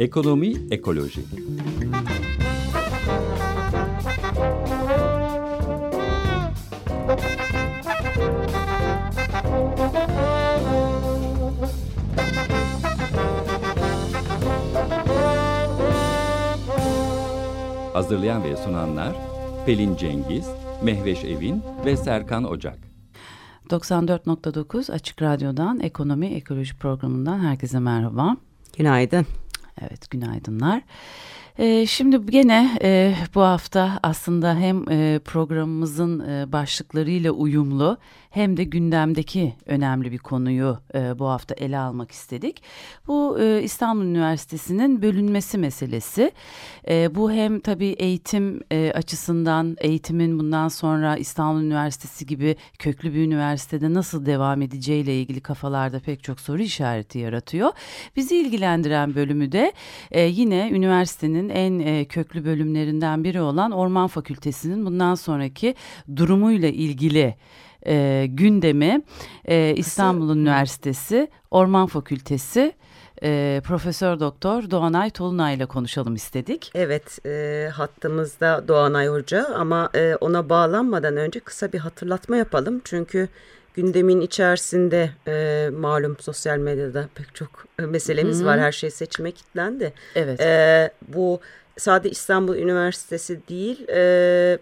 Ekonomi Ekoloji Hazırlayan ve sunanlar Pelin Cengiz, Mehveş Evin ve Serkan Ocak. 94.9 Açık Radyo'dan Ekonomi Ekoloji Programı'ndan herkese merhaba. Günaydın. Günaydınlar. Ee, şimdi gene e, bu hafta aslında hem e, programımızın e, başlıklarıyla uyumlu hem de gündemdeki önemli bir konuyu e, bu hafta ele almak istedik. Bu e, İstanbul Üniversitesi'nin bölünmesi meselesi. E, bu hem tabii eğitim e, açısından eğitimin bundan sonra İstanbul Üniversitesi gibi köklü bir üniversitede nasıl devam edeceğiyle ilgili kafalarda pek çok soru işareti yaratıyor. Bizi ilgilendiren bölümü de e, yine üniversitenin en e, köklü bölümlerinden biri olan Orman Fakültesi'nin bundan sonraki durumuyla ilgili e, gündemi e, İstanbul Üniversitesi Orman Fakültesi e, Profesör Doktor Doğanay Tolunay ile konuşalım istedik. Evet e, hattımızda Doğanay Hoca ama e, ona bağlanmadan önce kısa bir hatırlatma yapalım. Çünkü gündemin içerisinde e, malum sosyal medyada pek çok e, meselemiz Hı -hı. var. Her şey seçime kilitlendi. Evet. E, bu sadece İstanbul Üniversitesi değil e,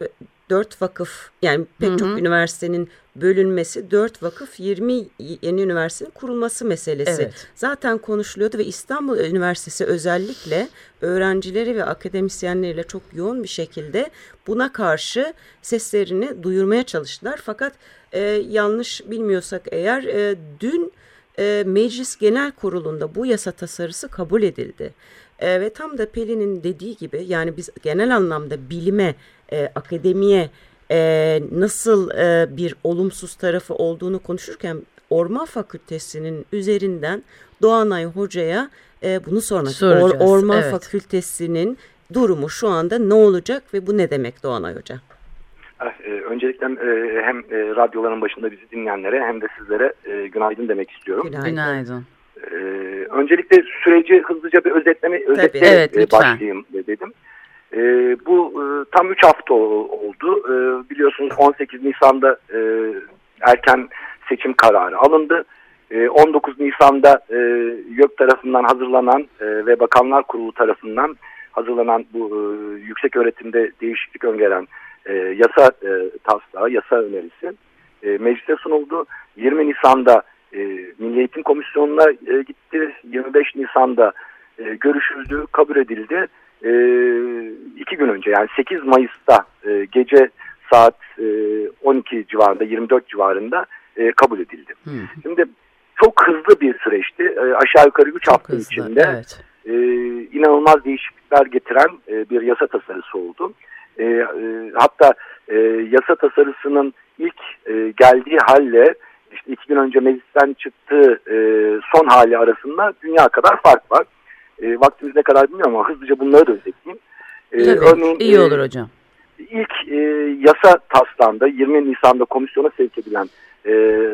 dört vakıf yani pek hı hı. çok üniversitenin bölünmesi dört vakıf 20 yeni üniversitenin kurulması meselesi evet. zaten konuşuluyordu ve İstanbul Üniversitesi özellikle öğrencileri ve akademisyenleriyle çok yoğun bir şekilde buna karşı seslerini duyurmaya çalıştılar. Fakat e, yanlış bilmiyorsak eğer e, dün e, Meclis Genel Kurulu'nda bu yasa tasarısı kabul edildi. E, ve tam da Pelin'in dediği gibi yani biz genel anlamda bilime, e, akademiye e, nasıl e, bir olumsuz tarafı olduğunu konuşurken Orman Fakültesi'nin üzerinden Doğanay Hoca'ya e, bunu sormak Or, Orman evet. Fakültesi'nin durumu şu anda ne olacak ve bu ne demek Doğanay Hoca? Ah, e, öncelikle e, hem e, radyoların başında bizi dinleyenlere hem de sizlere günaydın demek istiyorum. Günaydın. günaydın. Öncelikle süreci hızlıca bir özetleme özetle evet, başlayayım dedim. Bu tam 3 hafta oldu. Biliyorsunuz 18 Nisan'da erken seçim kararı alındı. 19 Nisan'da YÖK tarafından hazırlanan ve Bakanlar Kurulu tarafından hazırlanan bu yüksek öğretimde değişiklik öngören e, yasa e, taslağı, yasa önerisi e, meclise sunuldu. 20 Nisan'da e, Milli Eğitim Komisyonu'na e, gitti. 25 Nisan'da e, görüşüldü, kabul edildi. E, iki gün önce yani 8 Mayıs'ta e, gece saat e, 12 civarında, 24 civarında e, kabul edildi. Hı. Şimdi çok hızlı bir süreçti. E, aşağı yukarı 3 hafta hızlı, içinde evet. e, inanılmaz değişiklikler getiren e, bir yasa tasarısı oldu. E, e, hatta e, yasa tasarısının ilk e, geldiği halle işte iki gün önce meclisten çıktığı e, son hali arasında dünya kadar fark var. E, vaktimiz ne kadar bilmiyorum ama hızlıca bunları da özetleyeyim. E, Tabii, örneğin, iyi e, olur hocam. İlk e, yasa taslağında 20 Nisan'da komisyona sevk edilen e,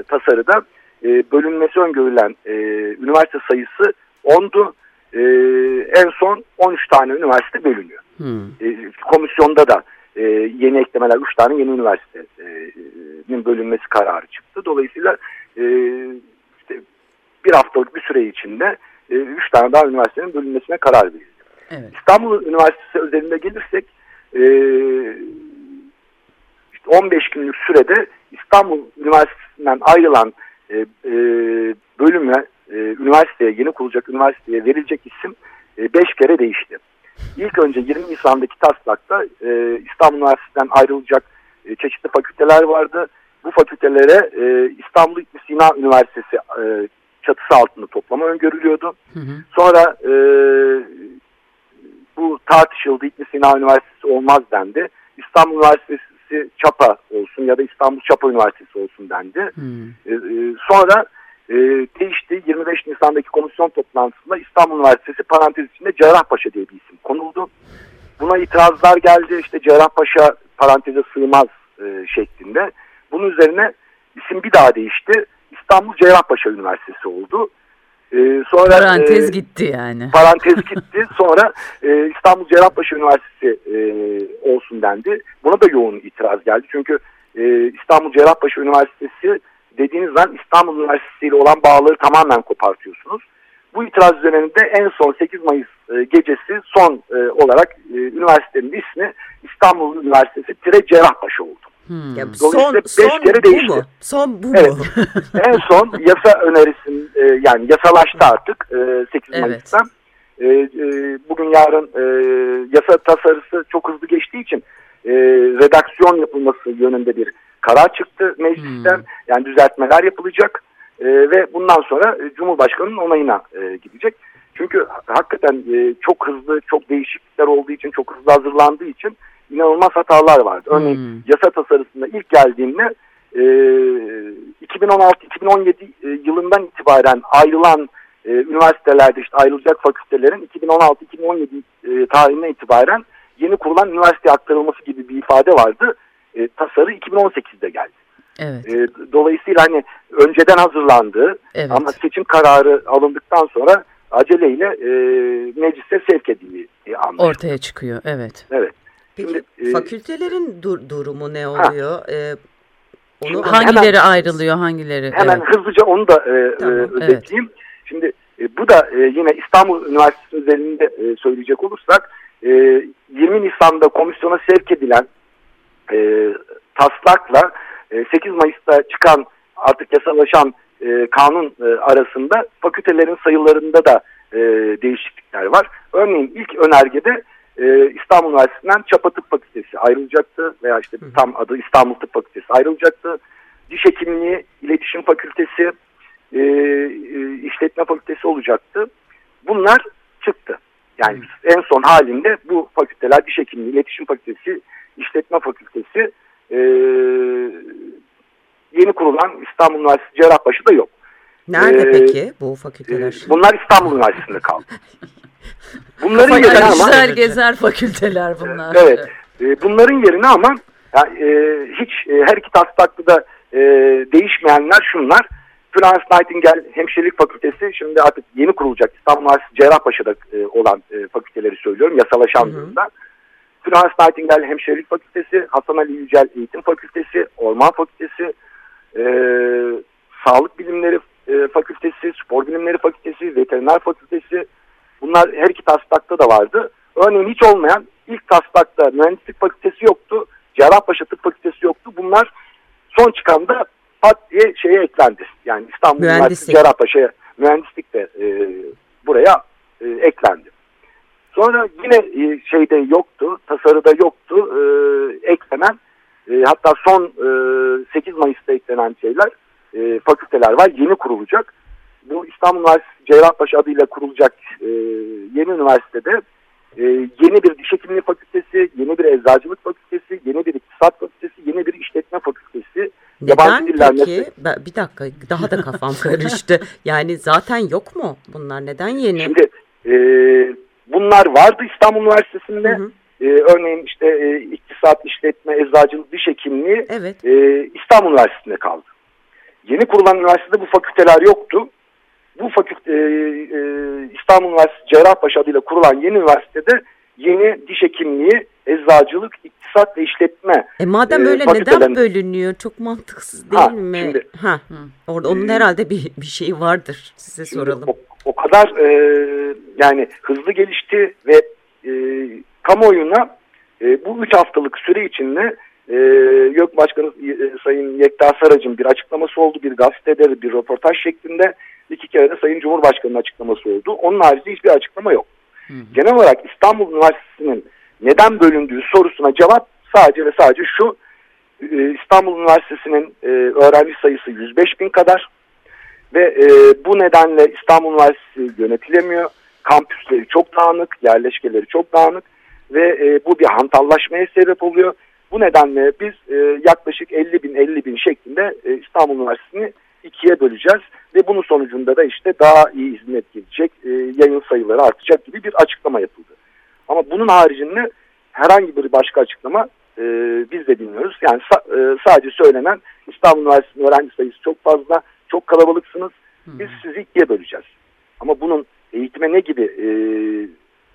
tasarıda e, bölünmesi öngörülen e, üniversite sayısı 10'du. E, en son 13 tane üniversite bölünüyor. Hmm. E, komisyonda da e, yeni eklemeler, üç tane yeni üniversitenin bölünmesi kararı çıktı. Dolayısıyla e, işte bir haftalık bir süre içinde e, üç tane daha üniversitenin bölünmesine karar verildi. Evet. İstanbul Üniversitesi özelinde gelirsek e, işte 15 günlük sürede İstanbul Üniversitesi'nden ayrılan e, e, bölüme, e, üniversiteye, yeni kurulacak üniversiteye verilecek isim 5 e, kere değişti. İlk önce 20 Nisan'daki taslakta e, İstanbul Üniversitesi'nden ayrılacak e, çeşitli fakülteler vardı. Bu fakültelere e, İstanbul İbn Sina Üniversitesi e, çatısı altında toplama öngörülüyordu. Hı hı. Sonra e, bu tartışıldı. İbn Sina Üniversitesi olmaz dendi. İstanbul Üniversitesi Çapa olsun ya da İstanbul Çapa Üniversitesi olsun dendi. Hı. E, e, sonra e, değişti. 25 Nisan'daki komisyon toplantısında İstanbul Üniversitesi parantez içinde Cerrahpaşa diye bir isim konuldu. Buna itirazlar geldi. İşte Cerrahpaşa paranteze sığmaz e, şeklinde. Bunun üzerine isim bir daha değişti. İstanbul Cerrahpaşa Üniversitesi oldu. E, sonra Parantez e, gitti yani. Parantez gitti. Sonra e, İstanbul Cerrahpaşa Üniversitesi e, olsun dendi. Buna da yoğun itiraz geldi. Çünkü e, İstanbul Cerrahpaşa Üniversitesi dediğiniz zaman İstanbul Üniversitesi ile olan bağları tamamen kopartıyorsunuz. Bu itiraz döneminde en son 8 Mayıs e, gecesi son e, olarak e, üniversitenin ismi İstanbul Üniversitesi Tire Cerrahpaşa oldu. Hmm. Ya son, beş son kere değişti. Bu mu? Son bu evet. mu? en son yasa önerisin e, yani yasalaştı artık e, 8 evet. Mayıs'tan. E, e, bugün yarın e, yasa tasarısı çok hızlı geçtiği için e, redaksiyon yapılması yönünde bir karar çıktı meclisten. Hmm. Yani düzeltmeler yapılacak e, ve bundan sonra e, Cumhurbaşkanı'nın onayına e, gidecek. Çünkü hakikaten e, çok hızlı, çok değişiklikler olduğu için, çok hızlı hazırlandığı için inanılmaz hatalar vardı. Örneğin hmm. yasa tasarısında ilk geldiğinde e, 2016-2017 e, yılından itibaren ayrılan e, üniversitelerde işte ayrılacak fakültelerin 2016-2017 e, tarihine itibaren yeni kurulan üniversite aktarılması gibi bir ifade vardı. E, tasarı 2018'de geldi. Evet. E, dolayısıyla hani önceden hazırlandı evet. ama seçim kararı alındıktan sonra aceleyle e, meclise sevk edildiği. Ortaya çıkıyor evet. Evet. Peki Şimdi, fakültelerin dur durumu ne oluyor? Ee, onu hangileri hemen, ayrılıyor, hangileri? Hemen evet. hızlıca onu da e, tamam, özetleyeyim. Evet. Şimdi e, bu da e, yine İstanbul Üniversitesi özelinde e, söyleyecek olursak e, 20 Nisan'da komisyona sevk edilen e, taslakla e, 8 Mayıs'ta çıkan artık yasalaşan e, kanun e, arasında fakültelerin sayılarında da e, değişiklikler var. Örneğin ilk önergede e, İstanbul Üniversitesi'nden Çapa Tıp Fakültesi ayrılacaktı veya işte tam adı İstanbul Tıp Fakültesi ayrılacaktı. Diş Hekimliği, İletişim Fakültesi, e, e, İşletme Fakültesi olacaktı. Bunlar çıktı. Yani en son halinde bu fakülteler Diş Hekimliği, İletişim Fakültesi, İşletme Fakültesi e, yeni kurulan İstanbul Üniversitesi Cerrahpaşı'da yok. Nerede ee, peki bu fakülteler? E, bunlar İstanbul Üniversitesi'nde kaldı. Bunların yerine ama gezer fakülteler bunlar. Evet. E, bunların yerine ama yani, e, hiç e, her iki taslakta da e, değişmeyenler şunlar. Florence Nightingale Hemşirelik Fakültesi şimdi artık yeni kurulacak İstanbul Üniversitesi Cerrahpaşa'da e, olan e, fakülteleri söylüyorum yasalaşan durumda. Florence Nightingale Hemşirelik Fakültesi, Hasan Ali Yücel Eğitim Fakültesi, Orman Fakültesi, e, Sağlık Bilimleri e, Fakültesi, Spor Bilimleri Fakültesi, Veteriner Fakültesi, Bunlar her iki taslakta da vardı. Örneğin hiç olmayan ilk taslakta mühendislik fakültesi yoktu. Cerrahpaşa Tıp Fakültesi yoktu. Bunlar son çıkanda pat diye şeye eklendi. Yani İstanbul Üniversitesi Cerrahpaşa mühendislik de e, buraya e, eklendi. Sonra yine e, şeyde yoktu, tasarıda yoktu e, eklenen e, hatta son e, 8 Mayıs'ta eklenen şeyler e, fakülteler var. Yeni kurulacak bu İstanbul Üniversitesi Cerrahpaşa adıyla kurulacak e, yeni üniversitede e, yeni bir diş hekimliği fakültesi, yeni bir eczacılık fakültesi, yeni bir iktisat fakültesi, yeni bir işletme fakültesi. Neden peki? Ben, bir dakika daha da kafam karıştı. yani zaten yok mu bunlar? Neden yeni? Şimdi e, bunlar vardı İstanbul Üniversitesi'nde. Hı hı. E, örneğin işte e, iktisat, işletme, eczacılık, diş hekimliği evet. e, İstanbul Üniversitesi'nde kaldı. Yeni kurulan üniversitede bu fakülteler yoktu bu fakülte e, e, İstanbul Üniversitesi Cerrahpaşa adıyla kurulan yeni üniversitede yeni diş hekimliği, eczacılık, iktisat ve işletme E madem e, öyle neden bölünüyor? Çok mantıksız değil ha, mi? Şimdi, ha, orada onun e, herhalde bir, bir şeyi vardır. Size soralım. O, o kadar e, yani hızlı gelişti ve e, kamuoyuna e, bu üç haftalık süre içinde e, YÖK Başkanı e, Sayın Yekta Sarac'ın bir açıklaması oldu. Bir gazetede bir röportaj şeklinde iki kere de Sayın Cumhurbaşkanı'nın açıklaması oldu. Onun haricinde hiçbir açıklama yok. Hı hı. Genel olarak İstanbul Üniversitesi'nin neden bölündüğü sorusuna cevap sadece ve sadece şu. E, İstanbul Üniversitesi'nin e, öğrenci sayısı 105 bin kadar ve e, bu nedenle İstanbul Üniversitesi yönetilemiyor. Kampüsleri çok dağınık, yerleşkeleri çok dağınık ve bu bir hantallaşmaya sebep oluyor. Bu nedenle biz yaklaşık 50 bin 50 bin şeklinde İstanbul Üniversitesi'ni ikiye böleceğiz ve bunun sonucunda da işte daha iyi hizmet gelecek, e, yayın sayıları artacak gibi bir açıklama yapıldı. Ama bunun haricinde herhangi bir başka açıklama e, biz de bilmiyoruz. Yani sa e, sadece söylenen İstanbul Üniversitesi'nin öğrenci sayısı çok fazla, çok kalabalıksınız. Biz sizi ikiye böleceğiz. Ama bunun eğitime ne gibi e,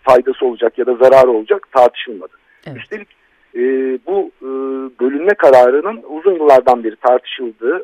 faydası olacak ya da zararı olacak tartışılmadı. Evet. Üstelik e, bu e, bölünme kararının uzun yıllardan beri tartışıldığı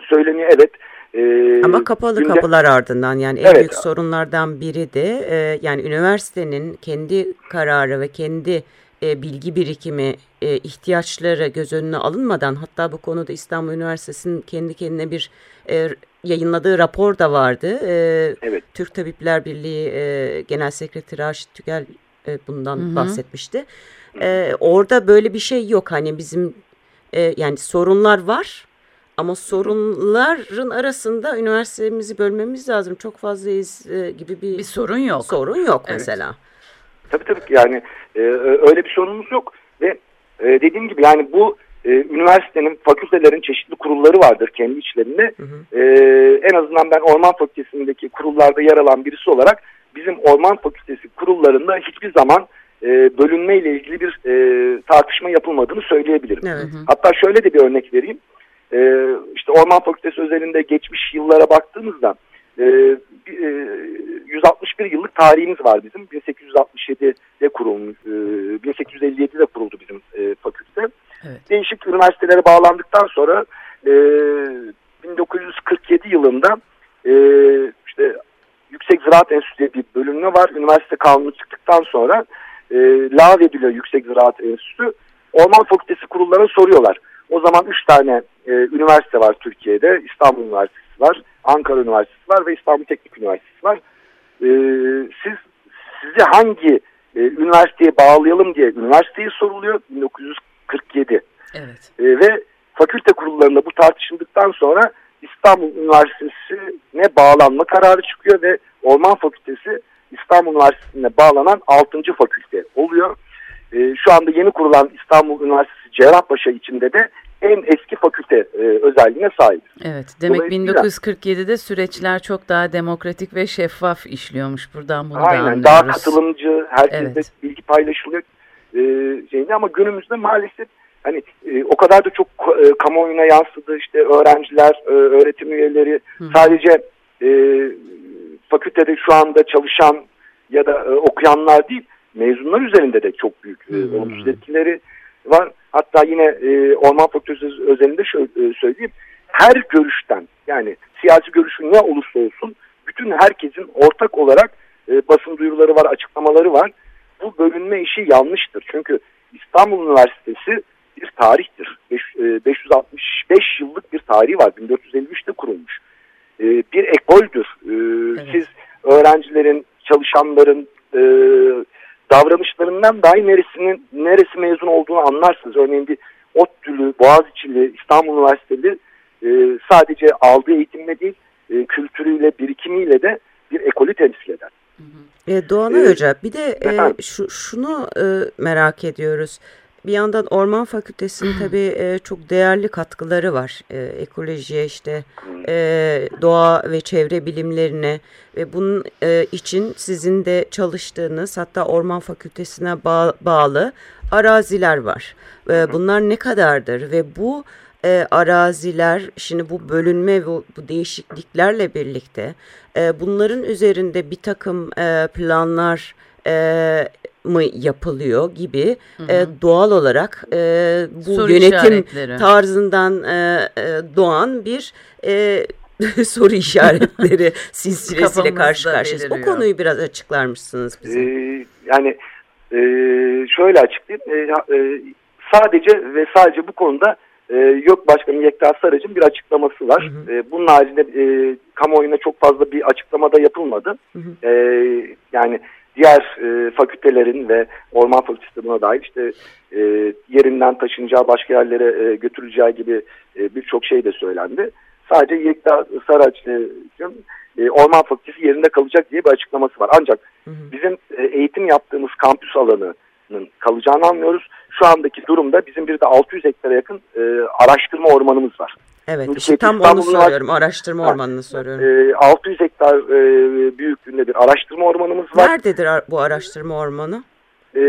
söyleniyor. Evet ee, Ama kapalı günde, kapılar ardından yani en evet. büyük sorunlardan biri de e, yani üniversitenin kendi kararı ve kendi e, bilgi birikimi e, ihtiyaçları göz önüne alınmadan hatta bu konuda İstanbul Üniversitesi'nin kendi kendine bir e, yayınladığı rapor da vardı. E, evet. Türk Tabipler Birliği e, Genel Sekreteri Arşit Tügel e, bundan Hı -hı. bahsetmişti. E, orada böyle bir şey yok hani bizim e, yani sorunlar var ama sorunların arasında üniversitemizi bölmemiz lazım. Çok fazlayız e, gibi bir, bir sorun yok. Sorun yok evet. mesela. Tabii tabii yani e, öyle bir sorunumuz yok ve e, dediğim gibi yani bu e, üniversitenin, fakültelerin çeşitli kurulları vardır kendi içlerinde. Hı hı. E, en azından ben Orman Fakültesi'ndeki kurullarda yer alan birisi olarak bizim Orman Fakültesi kurullarında hiçbir zaman e, bölünme ile ilgili bir e, tartışma yapılmadığını söyleyebilirim. Evet. Hatta şöyle de bir örnek vereyim. E, işte Orman Fakültesi özelinde geçmiş yıllara baktığımızda e, e, 161 yıllık tarihimiz var bizim. 1867'de kurulmuş, e, 1857'de kuruldu bizim e, fakülte. Evet. Değişik üniversitelere bağlandıktan sonra e, 1947 yılında e, işte Yüksek Ziraat Enstitüsü bir bölümü var. Üniversite kanunu çıktıktan sonra e, LAV ediliyor Yüksek Ziraat Enstitüsü. Orman Fakültesi kurullarına soruyorlar. O zaman üç tane e, üniversite var Türkiye'de. İstanbul Üniversitesi var, Ankara Üniversitesi var ve İstanbul Teknik Üniversitesi var. E, siz sizi hangi e, üniversiteye bağlayalım diye üniversiteyi soruluyor 1947. Evet. E, ve fakülte kurullarında bu tartışıldıktan sonra İstanbul Üniversitesi'ne bağlanma kararı çıkıyor ve Orman Fakültesi İstanbul Üniversitesi'ne bağlanan 6. fakülte oluyor. E, şu anda yeni kurulan İstanbul Üniversitesi Cerrahpaşa içinde de en eski fakülte e, özelliğine sahip. Evet, demek 1947'de süreçler çok daha demokratik ve şeffaf işliyormuş. Buradan bunu aynen, da anlıyoruz. Daha katılımcı, herkesle evet. bilgi paylaşılıyor e, şeyinde ama günümüzde maalesef hani e, o kadar da çok e, kamuoyuna yansıdı işte öğrenciler, e, öğretim üyeleri Hı. sadece e, fakültede şu anda çalışan ya da e, okuyanlar değil mezunlar üzerinde de çok büyük e, olumsuz etkileri var. Hatta yine e, Orman Fakültesi özelinde şöyle e, söyleyeyim. Her görüşten yani siyasi görüşü ne olursa olsun bütün herkesin ortak olarak e, basın duyuruları var, açıklamaları var. Bu bölünme işi yanlıştır. Çünkü İstanbul Üniversitesi bir tarihtir. Beş, e, 565 yıllık bir tarihi var. 1453'te kurulmuş. E, bir ekoldür. E, evet. Siz öğrencilerin, çalışanların, davranışlarından dahi neresinin neresi mezun olduğunu anlarsınız. Örneğin bir ODTÜ'lü, Boğaziçi'li, İstanbul Üniversiteli e, sadece aldığı eğitimle değil, e, kültürüyle, birikimiyle de bir ekolü temsil eder. E, Doğan ee, Hoca bir de e, şu, şunu e, merak ediyoruz. Bir yandan Orman Fakültesi'nin tabii e, çok değerli katkıları var. E, ekolojiye işte e, doğa ve çevre bilimlerine ve bunun e, için sizin de çalıştığınız hatta Orman Fakültesi'ne bağ, bağlı araziler var. E, bunlar ne kadardır ve bu e, araziler şimdi bu bölünme ve bu değişikliklerle birlikte e, bunların üzerinde bir takım e, planlar e, mı yapılıyor gibi hı hı. E, doğal olarak e, bu Soru yönetim tarzından e, e, doğan bir e, soru işaretleri silsilesiyle karşı karşıyayız. O konuyu biraz açıklar mısınız bize? Ee, yani e, şöyle açıklayayım. E, e, sadece ve sadece bu konuda e, YÖK Başkanı Yekta Sarıcı'nın bir açıklaması var. Hı hı. E, bunun haricinde e, kamuoyuna çok fazla bir açıklama da yapılmadı. Hı hı. E, yani diğer e, fakültelerin ve orman fakültesi buna dahil işte e, yerinden taşınacağı başka yerlere e, götürüleceği gibi e, birçok şey de söylendi. Sadece Yekta Saraç'ın e, orman fakültesi yerinde kalacak diye bir açıklaması var. Ancak hı hı. bizim e, eğitim yaptığımız kampüs alanının kalacağını anlıyoruz. Şu andaki durumda bizim bir de 600 hektara yakın e, araştırma ormanımız var. Evet işte tam onu soruyorum araştırma var, ormanını soruyorum. E, 600 hektar e, büyüklüğünde bir araştırma ormanımız var. Nerededir bu araştırma ormanı? E,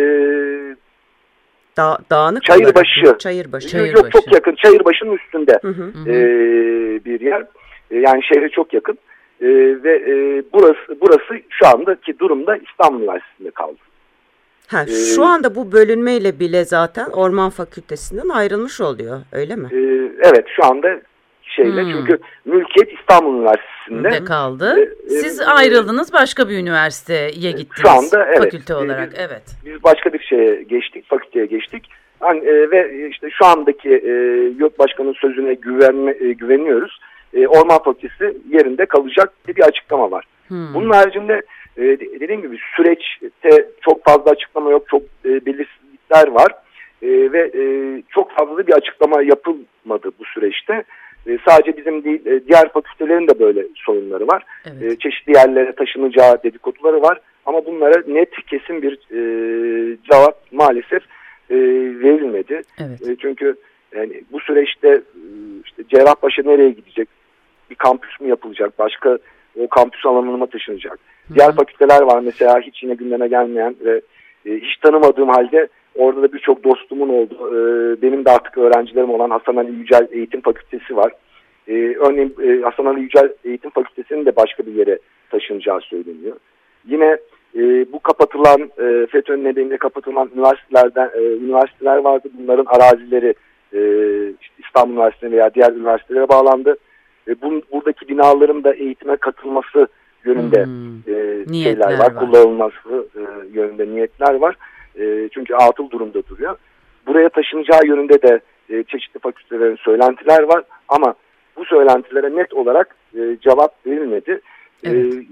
da, dağınık Çayırbaşı. Çayırbaşı. Çayırbaşı. Yok çok yakın Çayırbaşı'nın üstünde hı hı. E, bir yer. E, yani şehre çok yakın. E, ve e, burası burası şu andaki durumda İstanbul Üniversitesi'nde kaldı. Ha, ee, şu anda bu bölünmeyle bile zaten Orman Fakültesinden ayrılmış oluyor öyle mi? E, evet şu anda şeyle hmm. çünkü mülkiyet İstanbul Üniversitesi'nde. De kaldı. E, Siz e, ayrıldınız başka bir üniversiteye gittiniz. Şu anda evet. Fakülte olarak biz, evet. Biz başka bir şeye geçtik fakülteye geçtik. Yani, e, ve işte şu andaki e, YÖK Başkanı'nın sözüne güvenme, e, güveniyoruz. E, Orman Fakültesi yerinde kalacak diye bir açıklama var. Hmm. Bunun haricinde e, dediğim gibi süreçte çok fazla açıklama yok, çok e, belirsizlikler var. E, ve e, çok fazla bir açıklama yapılmadı bu süreçte. E, sadece bizim değil, e, diğer fakültelerin de böyle sorunları var. Evet. E, çeşitli yerlere taşınacağı dedikoduları var. Ama bunlara net kesin bir e, cevap maalesef e, verilmedi. Evet. E, çünkü yani bu süreçte işte Cerrahpaşa nereye gidecek? Bir kampüs mü yapılacak? Başka o kampüs alanına mı taşınacak? Diğer fakülteler var mesela hiç yine gündeme gelmeyen ve e, hiç tanımadığım halde orada da birçok dostumun oldu. E, benim de artık öğrencilerim olan Hasan Ali Yücel Eğitim Fakültesi var. E, örneğin e, Hasan Ali Yücel Eğitim Fakültesi'nin de başka bir yere taşınacağı söyleniyor. Yine bu kapatılan e, FETÖ'nün nedeniyle kapatılan üniversitelerden üniversiteler vardı. Bunların arazileri İstanbul Üniversitesi veya diğer üniversitelere bağlandı. Bu, buradaki binaların da eğitime katılması yönünde hmm, e, şeyler var, var. kullanılması e, yönünde niyetler var. E, çünkü atıl durumda duruyor. Buraya taşınacağı yönünde de e, çeşitli fakültelerin söylentiler var ama bu söylentilere net olarak e, cevap verilmedi. E, evet. E,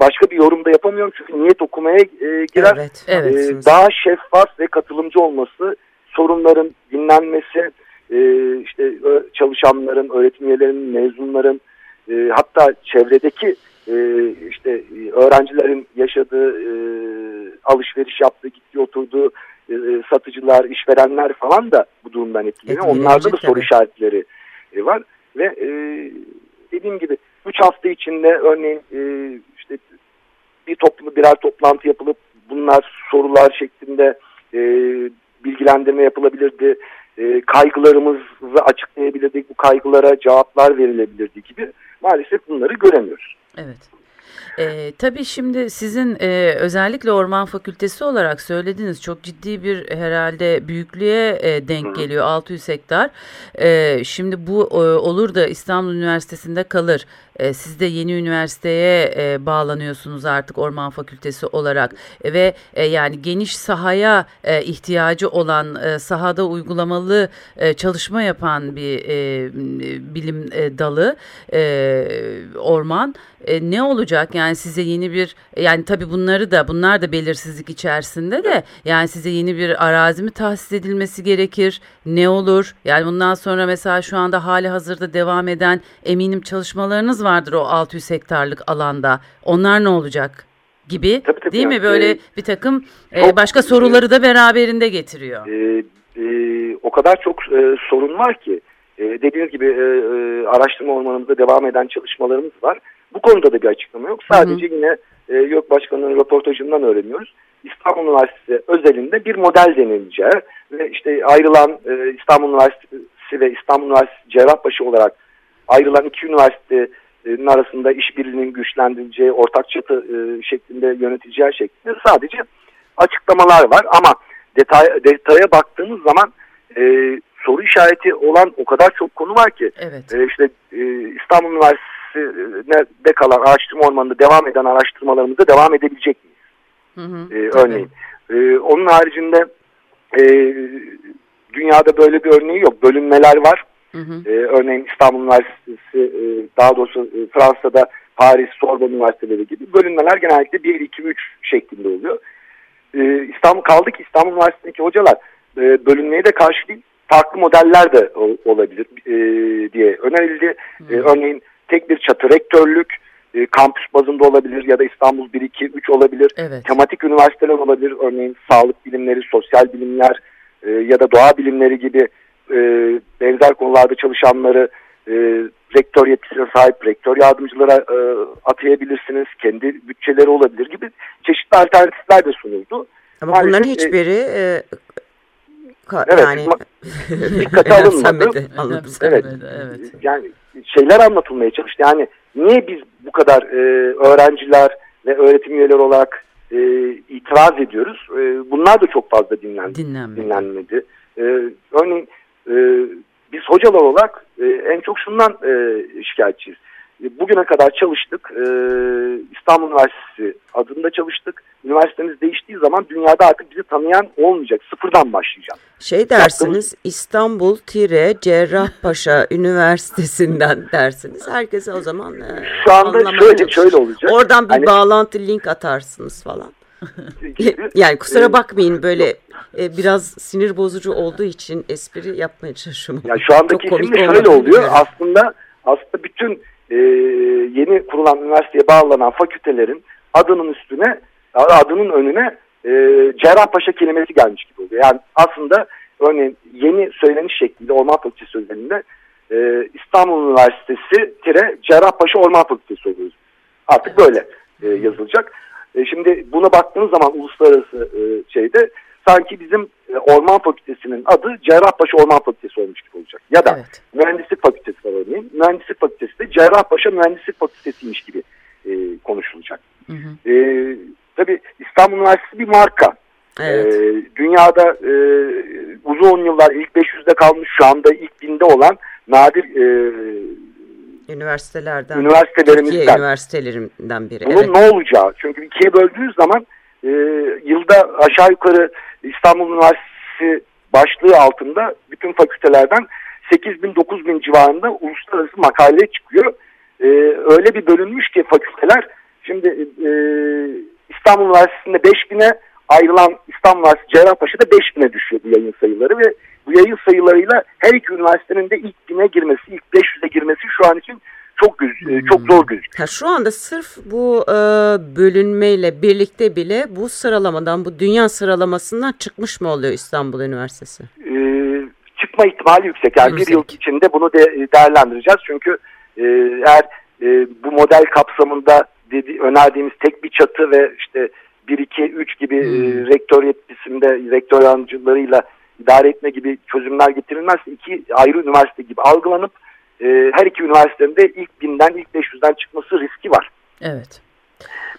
başka bir yorum da yapamıyorum çünkü niyet okumaya e, girer. Evet, evet. E, daha şeffaf ve katılımcı olması, sorunların dinlenmesi, e, işte çalışanların, öğretim üyelerinin, mezunların, e, hatta çevredeki e, işte öğrencilerin yaşadığı, e, alışveriş yaptığı, gittiği oturduğu e, satıcılar, işverenler falan da bu durumdan etkileniyor. Onlarda da soru işaretleri e, var ve e, dediğim gibi 3 hafta içinde örneğin e, işte bir toplu birer toplantı yapılıp bunlar sorular şeklinde e, bilgilendirme yapılabilirdi. E, kaygılarımızı açıklayabilirdik. Bu kaygılara cevaplar verilebilirdi gibi. Maalesef bunları göremiyoruz. Evet. E, tabii şimdi sizin e, özellikle orman fakültesi olarak söylediğiniz çok ciddi bir herhalde büyüklüğe e, denk geliyor 600 hektar. E, şimdi bu e, olur da İstanbul Üniversitesi'nde kalır. E, siz de yeni üniversiteye e, bağlanıyorsunuz artık orman fakültesi olarak. E, ve e, yani geniş sahaya e, ihtiyacı olan e, sahada uygulamalı e, çalışma yapan bir e, bilim e, dalı e, orman e, ne olacak? Yani size yeni bir yani tabi bunları da bunlar da belirsizlik içerisinde de yani size yeni bir arazi mi tahsis edilmesi gerekir? Ne olur? Yani bundan sonra mesela şu anda hali hazırda devam eden eminim çalışmalarınız vardır o 600 hektarlık alanda onlar ne olacak gibi tabii, tabii değil yani. mi böyle ee, bir takım e, başka soruları da beraberinde getiriyor. E, e, o kadar çok e, sorun var ki e, dediğiniz gibi e, e, araştırma ormanımızda devam eden çalışmalarımız var. Bu konuda da bir açıklama yok. Sadece hı hı. yine e, YÖK Başkanı'nın röportajından öğreniyoruz. İstanbul Üniversitesi özelinde bir model denileceği ve işte ayrılan e, İstanbul Üniversitesi ve İstanbul Üniversitesi Cerrahpaşa olarak ayrılan iki üniversitenin arasında işbirliğinin güçlendirileceği, ortak çatı e, şeklinde yönetileceği şeklinde sadece açıklamalar var ama detay, detaya baktığımız zaman e, soru işareti olan o kadar çok konu var ki evet. e, işte e, İstanbul Üniversitesi de kalan araştırma ormanında devam eden araştırmalarımıza devam edebilecek miyiz? Hı hı, ee, örneğin. Ee, onun haricinde e, dünyada böyle bir örneği yok. Bölünmeler var. Hı hı. Ee, örneğin İstanbul Üniversitesi, e, daha doğrusu e, Fransa'da Paris, Sorbonne Üniversiteleri gibi bölünmeler genellikle 1, 2, 3 şeklinde oluyor. Ee, İstanbul kaldı ki İstanbul Üniversitesi'ndeki hocalar e, bölünmeye de karşı değil, farklı modeller de olabilir e, diye önerildi. E, örneğin tek bir çatı rektörlük, e, kampüs bazında olabilir ya da İstanbul 1, 2, 3 olabilir. Evet. Tematik üniversiteler olabilir. Örneğin sağlık bilimleri, sosyal bilimler e, ya da doğa bilimleri gibi e, benzer konularda çalışanları e, rektör yetkisine sahip rektör yardımcılara e, atayabilirsiniz. Kendi bütçeleri olabilir gibi çeşitli alternatifler de sunuldu. Ama Maalesef, bunların hiçbiri e, evet, yani dikkate alınmadı. evet. evet. Yani şeyler anlatılmaya çalıştı. Yani niye biz bu kadar e, öğrenciler ve öğretim üyeleri olarak e, itiraz ediyoruz. E, bunlar da çok fazla dinlendi, dinlenmedi. dinlenmedi. E, örneğin e, biz hocalar olarak e, en çok şundan e, şikayetçiyiz. E, bugüne kadar çalıştık. E, İstanbul Üniversitesi adında çalıştık. Üniversitemiz değiştiği zaman dünyada artık bizi tanıyan olmayacak. Sıfırdan başlayacağım. Şey dersiniz Yaptığımız... İstanbul Tire Cerrahpaşa Üniversitesi'nden dersiniz. Herkese o zaman e, Şu anda şöyle şöyle olacak. Oradan bir hani... bağlantı link atarsınız falan. yani kusura bakmayın böyle e, biraz sinir bozucu olduğu için espri yapmaya çalışıyorum. Ya şu andaki isimde şöyle oluyor. Yani. Aslında aslında bütün e, yeni kurulan üniversiteye bağlanan fakültelerin adının üstüne adının önüne e, Cerrahpaşa kelimesi gelmiş gibi oluyor. Yani aslında örneğin yeni söyleniş şekliyle Orman Fakültesi özelinde e, İstanbul Üniversitesi tire Cerrahpaşa Orman Fakültesi oluyor. Artık böyle e, yazılacak. E, şimdi buna baktığınız zaman uluslararası e, şeyde sanki bizim e, Orman Fakültesi'nin adı Cerrahpaşa Orman Fakültesi olmuş gibi olacak. Ya da evet. Mühendislik Fakültesi var örneğin. Mühendislik Fakültesi de Cerrahpaşa Mühendislik Fakültesi'ymiş gibi e, konuşulacak. Hı hı. E, tabii İstanbul Üniversitesi bir marka. Evet. E, dünyada e, uzun yıllar ilk 500'de kalmış şu anda ilk 1000'de olan nadir e, üniversitelerden üniversitelerimizden. Türkiye üniversitelerinden biri. Bunun evet. ne olacağı? Çünkü ikiye böldüğünüz zaman e, yılda aşağı yukarı İstanbul Üniversitesi başlığı altında bütün fakültelerden 8 bin 9 bin civarında uluslararası makale çıkıyor. E, öyle bir bölünmüş ki fakülteler şimdi e, İstanbul Üniversitesi'nde 5 bine ayrılan İstanbul Üniversitesi Cerrahpaşa'da 5 bine düşüyor bu yayın sayıları ve bu yayın sayılarıyla her iki üniversitenin de ilk bine girmesi, ilk 500'e girmesi şu an için çok göz, e, çok zor gözüküyor. Ha, şu anda sırf bu e, bölünmeyle birlikte bile bu sıralamadan, bu dünya sıralamasından çıkmış mı oluyor İstanbul Üniversitesi? E, çıkma ihtimali yüksek. Yani yüksek. bir yıl içinde bunu de, e, değerlendireceğiz. Çünkü e, eğer e, bu model kapsamında dedi, önerdiğimiz tek bir çatı ve işte 1, 2, 3 gibi hmm. e, rektör yetkisinde rektör yardımcılarıyla idare etme gibi çözümler getirilmezse iki ayrı üniversite gibi algılanıp e, her iki üniversitenin de ilk binden ilk 500'den çıkması riski var. Evet.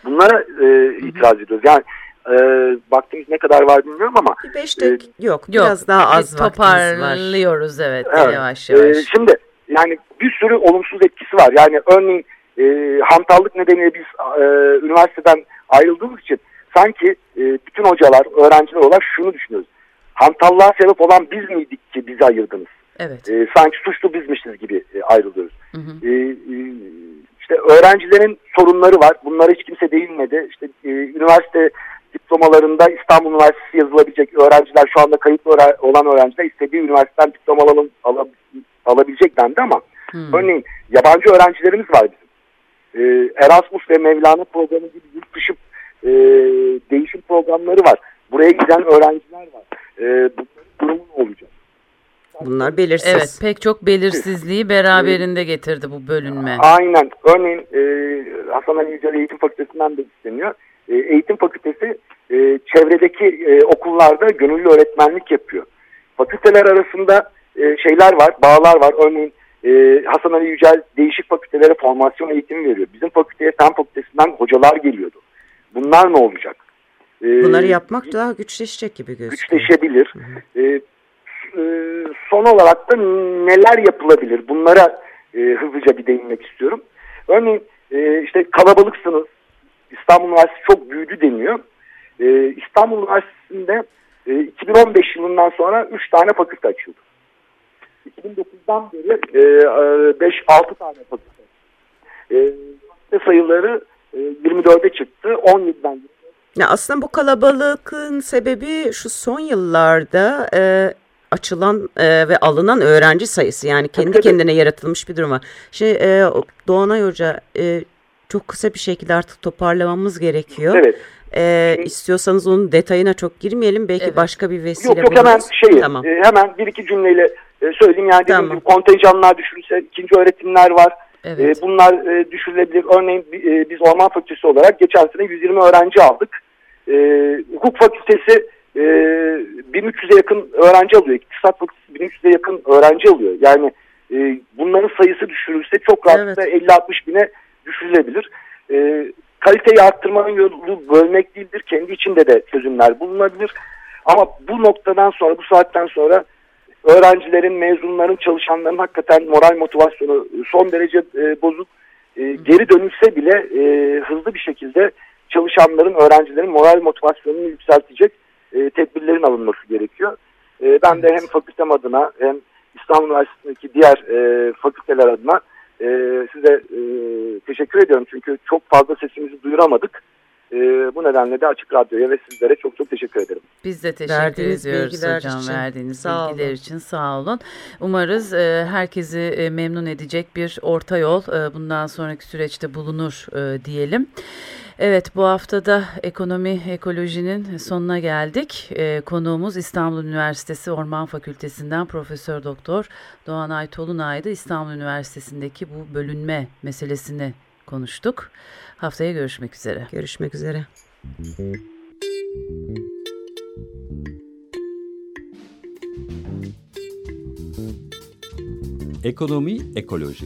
Bunlara e, itiraz ediyoruz. Yani e, vaktimiz ne kadar var bilmiyorum ama. Beş dakika e, yok, yok. Biraz daha az Toparlıyoruz evet, evet yavaş yavaş. E, şimdi yani bir sürü olumsuz etkisi var. Yani örneğin e, hantallık nedeniyle biz e, üniversiteden ayrıldığımız için sanki e, bütün hocalar, öğrenciler olarak şunu düşünüyoruz. Hantallığa sebep olan biz miydik ki bizi ayırdınız? Evet. E, sanki suçlu bizmişiz gibi e, ayrılıyoruz. Hı hı. E, e, işte öğrencilerin sorunları var. Bunlara hiç kimse değinmedi. İşte e, üniversite diplomalarında İstanbul Üniversitesi yazılabilecek öğrenciler şu anda kayıtlı olan öğrenciler istediği üniversiteden diploma alalım, al, alabilecek dendi ama hmm. örneğin yabancı öğrencilerimiz var bizim. Ee, Erasmus ve Mevlana programı gibi yurt dışı e, değişim programları var. Buraya giden öğrenciler var. E, bu durumu ne olacak? Bunlar belirsiz. Evet pek çok belirsizliği beraberinde getirdi bu bölünme. Aynen. Örneğin e, Hasan Ali Yücel Eğitim Fakültesinden de isteniyor. E, eğitim Fakültesi e, çevredeki e, okullarda gönüllü öğretmenlik yapıyor. Fakülteler arasında e, şeyler var, bağlar var. Örneğin e, Hasan Ali Yücel değişik fakültelere formasyon eğitimi veriyor. Bizim fakülteye Fen Fakültesinden hocalar geliyordu. Bunlar ne olacak? E, Bunları yapmak daha güçleşecek gibi gözüküyor. Güçleşebilir. Hı hı. E, e, son olarak da neler yapılabilir? Bunlara e, hızlıca bir değinmek istiyorum. Örneğin e, işte kalabalıksınız. İstanbul Üniversitesi çok büyüdü deniyor. E, İstanbul Üniversitesi'nde e, 2015 yılından sonra 3 tane fakülte açıldı. 2009'dan beri 5-6 e, tane fakülte. E, sayıları e, 24'e çıktı. 17'den ya aslında bu kalabalığın sebebi şu son yıllarda e, açılan e, ve alınan öğrenci sayısı yani kendi tabii, kendine yaratılmış bir durum var. Şey e, Doğanay Hoca e, çok kısa bir şekilde artık toparlamamız gerekiyor. Evet. E, istiyorsanız onun detayına çok girmeyelim. Belki evet. başka bir vesile Yok yok buluruz. hemen şey tamam. e, hemen bir iki cümleyle e, söyleyeyim. Yani tamam. gibi kontenjanlar düşürülse ikinci öğretimler var. Evet. E, bunlar e, düşürülebilir. Örneğin e, biz Orman Fakültesi olarak geçen sene 120 öğrenci aldık. E, hukuk Fakültesi e, 1300'e yakın öğrenci alıyor. İktisat Fakültesi 1300'e yakın öğrenci alıyor. Yani e, bunların sayısı düşürülse çok rahatlıkla evet. 50-60 bine düşürülebilir. E, kaliteyi arttırmanın yolu bölmek değildir. Kendi içinde de çözümler bulunabilir. Ama bu noktadan sonra, bu saatten sonra öğrencilerin, mezunların, çalışanların hakikaten moral motivasyonu son derece e, bozuk. E, geri dönülse bile e, hızlı bir şekilde çalışanların, öğrencilerin moral motivasyonunu yükseltecek e, tedbirlerin alınması gerekiyor. E, ben de hem fakültem adına hem İstanbul Üniversitesi'ndeki diğer e, fakülteler adına e, size e, teşekkür ediyorum. Çünkü çok fazla sesimizi duyuramadık. E, bu nedenle de Açık Radyo'ya ve sizlere çok çok teşekkür ederim. Biz de teşekkür verdiğiniz ediyoruz hocam için. verdiğiniz sağ bilgiler olun. için sağ olun. Umarız e, herkesi e, memnun edecek bir orta yol e, bundan sonraki süreçte bulunur e, diyelim. Evet bu haftada ekonomi ekolojinin sonuna geldik. Ee, konuğumuz İstanbul Üniversitesi Orman Fakültesinden Profesör Doktor Doğan Aytolunay'dı. İstanbul Üniversitesi'ndeki bu bölünme meselesini konuştuk. Haftaya görüşmek üzere. Görüşmek üzere. Ekonomi Ekoloji